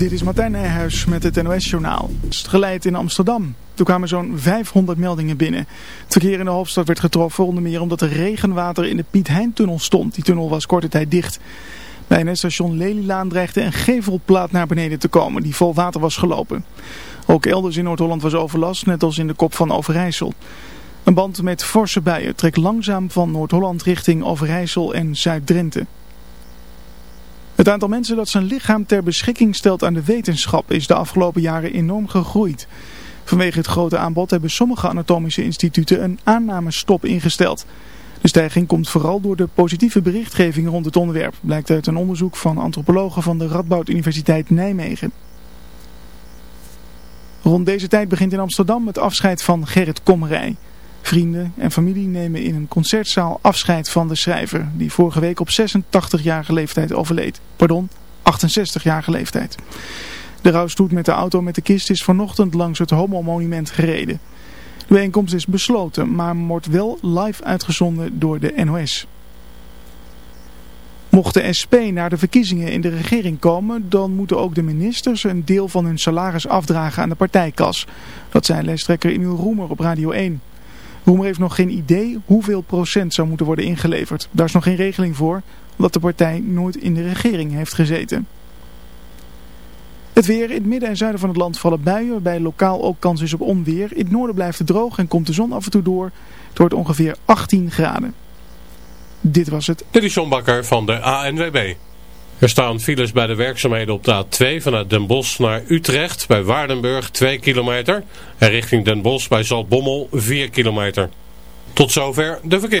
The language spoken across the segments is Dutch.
Dit is Martijn Nijhuis met het NOS-journaal. Het geleid in Amsterdam. Toen kwamen zo'n 500 meldingen binnen. Het verkeer in de hoofdstad werd getroffen onder meer omdat er regenwater in de Piet Hein-tunnel stond. Die tunnel was korte tijd dicht. Bij het station Lelylaan dreigde een gevelplaat naar beneden te komen die vol water was gelopen. Ook elders in Noord-Holland was overlast, net als in de kop van Overijssel. Een band met forse buien trekt langzaam van Noord-Holland richting Overijssel en Zuid-Drenthe. Het aantal mensen dat zijn lichaam ter beschikking stelt aan de wetenschap is de afgelopen jaren enorm gegroeid. Vanwege het grote aanbod hebben sommige anatomische instituten een aannamestop ingesteld. De stijging komt vooral door de positieve berichtgeving rond het onderwerp, blijkt uit een onderzoek van antropologen van de Radboud Universiteit Nijmegen. Rond deze tijd begint in Amsterdam het afscheid van Gerrit Kommerij. Vrienden en familie nemen in een concertzaal afscheid van de schrijver, die vorige week op 86-jarige leeftijd overleed. Pardon, 68-jarige leeftijd. De rouwstoet met de auto met de kist is vanochtend langs het Homo-monument gereden. De bijeenkomst is besloten, maar wordt wel live uitgezonden door de NOS. Mocht de SP naar de verkiezingen in de regering komen, dan moeten ook de ministers een deel van hun salaris afdragen aan de partijkas. Dat zei lijsttrekker Emiel Roemer op Radio 1. Roemer heeft nog geen idee hoeveel procent zou moeten worden ingeleverd. Daar is nog geen regeling voor, omdat de partij nooit in de regering heeft gezeten. Het weer. In het midden en zuiden van het land vallen buien, waarbij lokaal ook kans is op onweer. In het noorden blijft het droog en komt de zon af en toe door. Het wordt ongeveer 18 graden. Dit was het. Dit is Bakker van de ANWB. Er staan files bij de werkzaamheden op de A2 vanuit Den Bosch naar Utrecht bij Waardenburg 2 kilometer. En richting Den Bosch bij Zaltbommel 4 kilometer. Tot zover de verkeer.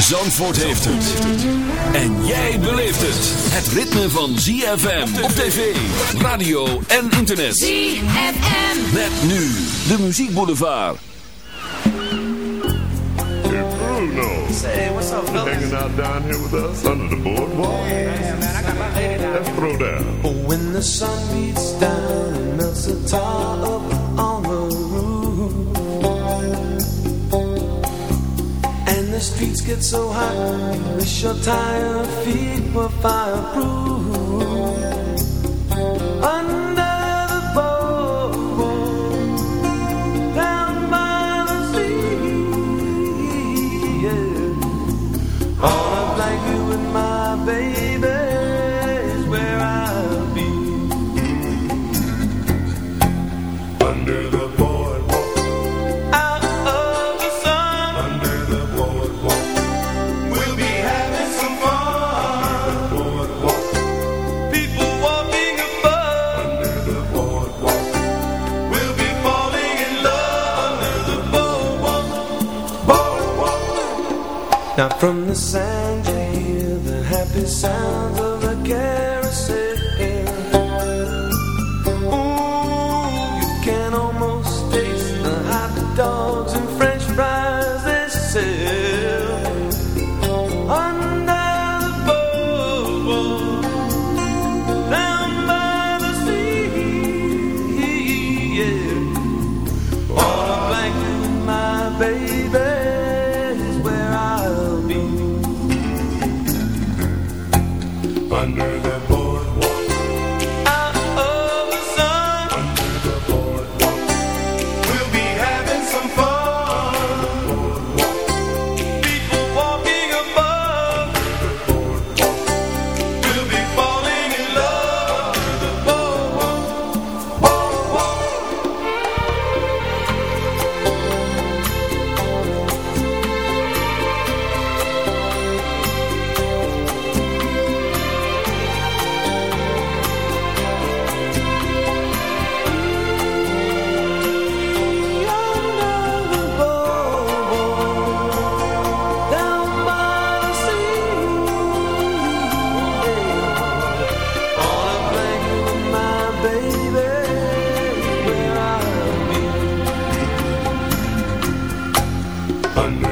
Zandvoort heeft het. En jij beleeft het. Het ritme van ZFM op tv, radio en internet. ZFM. Met nu de muziekboulevard. Hey Bruno. Say, what's up, You hanging out down here with us under the boardwalk? Yeah, man, I got my lady down Let's throw down. When the sun beats down and melts the tar up streets get so hot Wish your tired feet were fireproof Under the Down by the sea yeah. All up like you and my baby Now from the sand you hear the happy sounds of a carousel. up on me.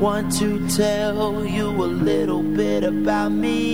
want to tell you a little bit about me.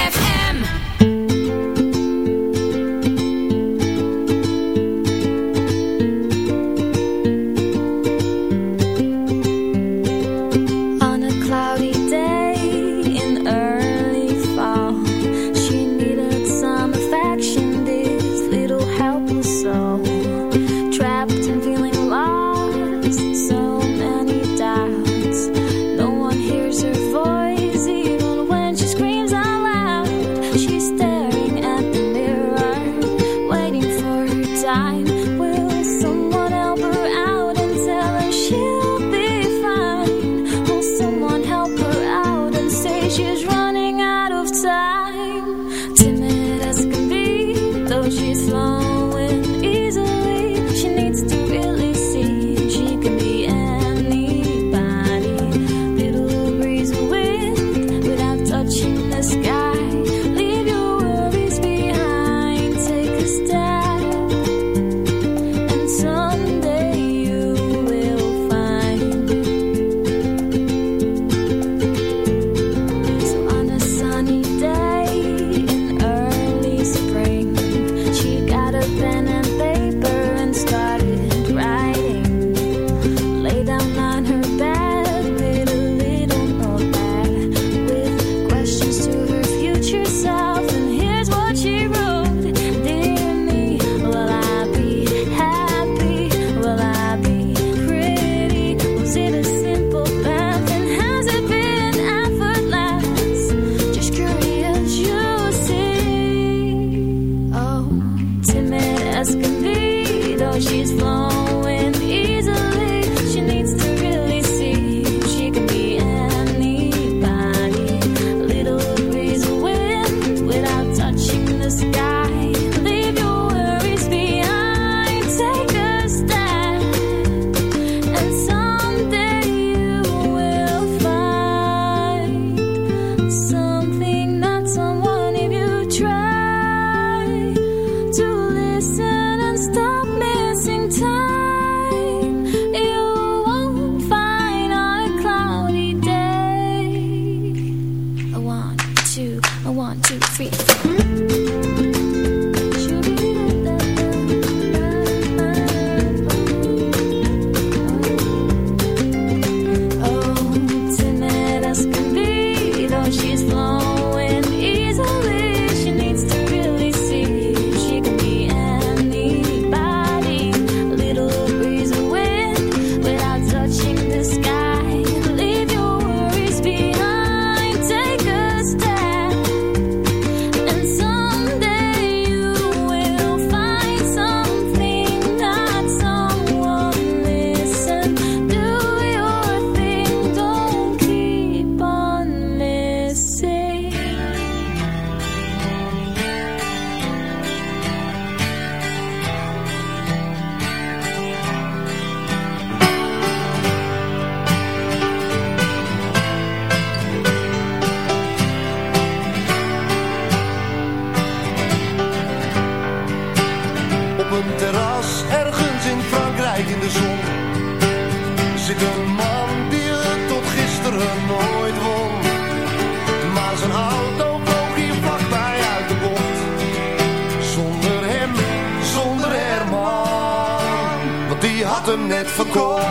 die had hem net verkocht.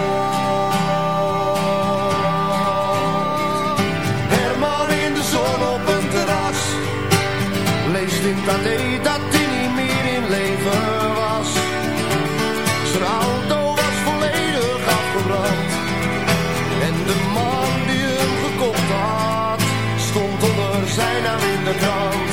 Herman in de zon op een terras, leest in Tadee dat hij niet meer in leven was. Zijn auto was volledig afgebrand en de man die hem gekocht had, stond onder zijn naam in de krant.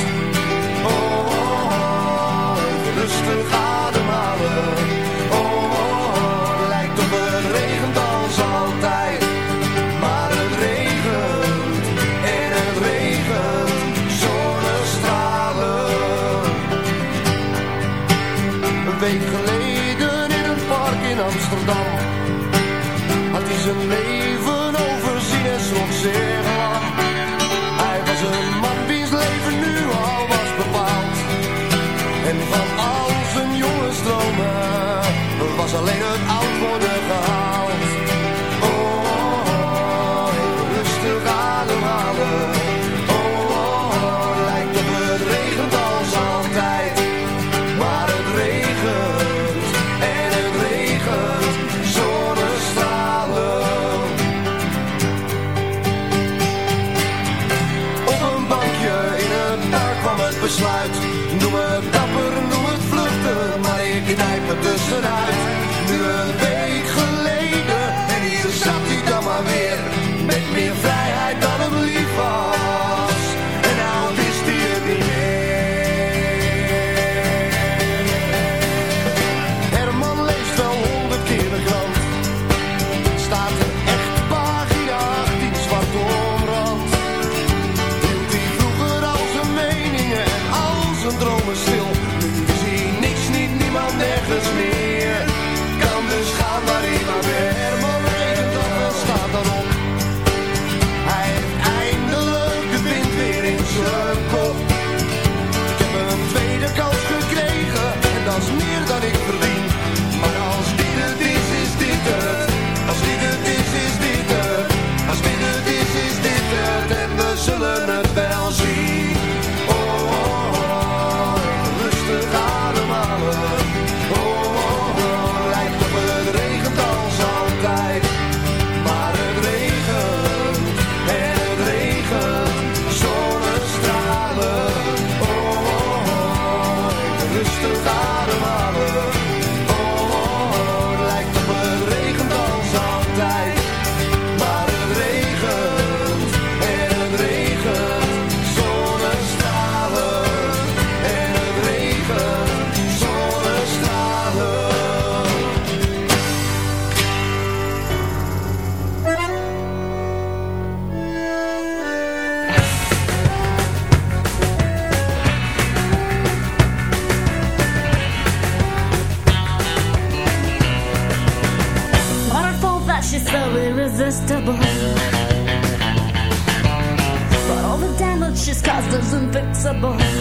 past is infixable.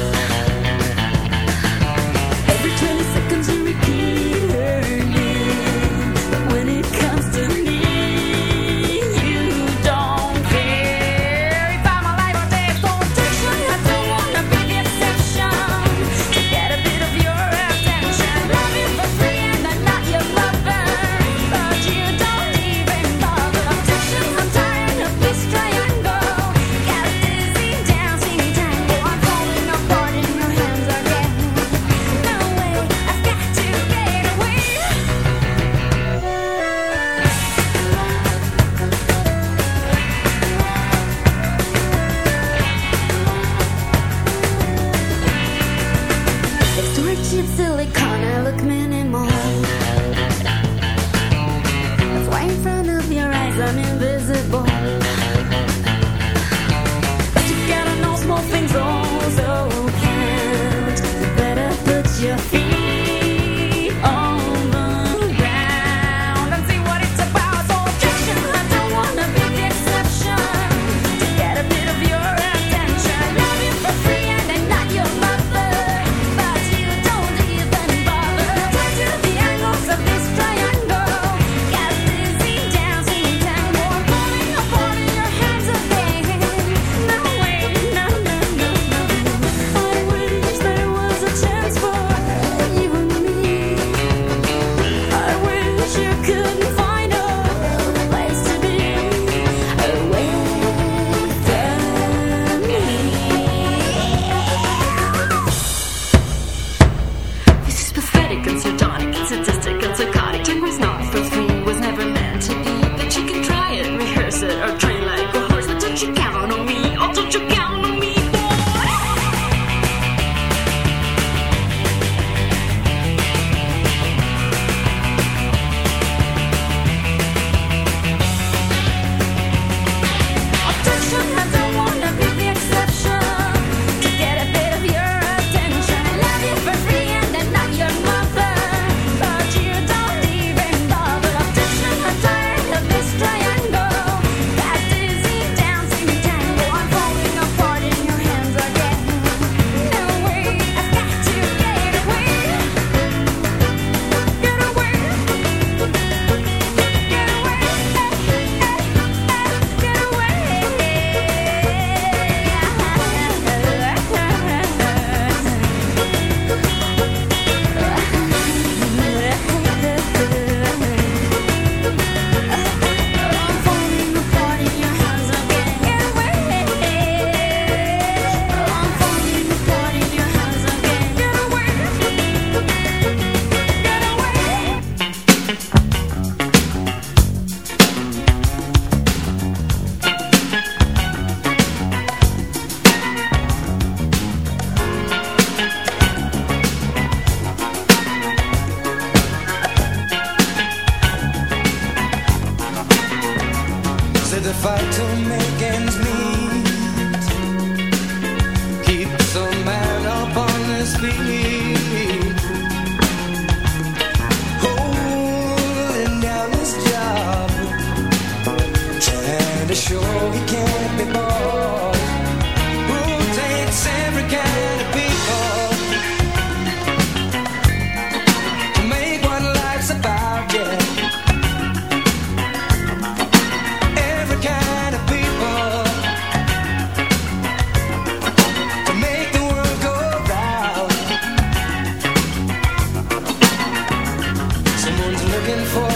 looking for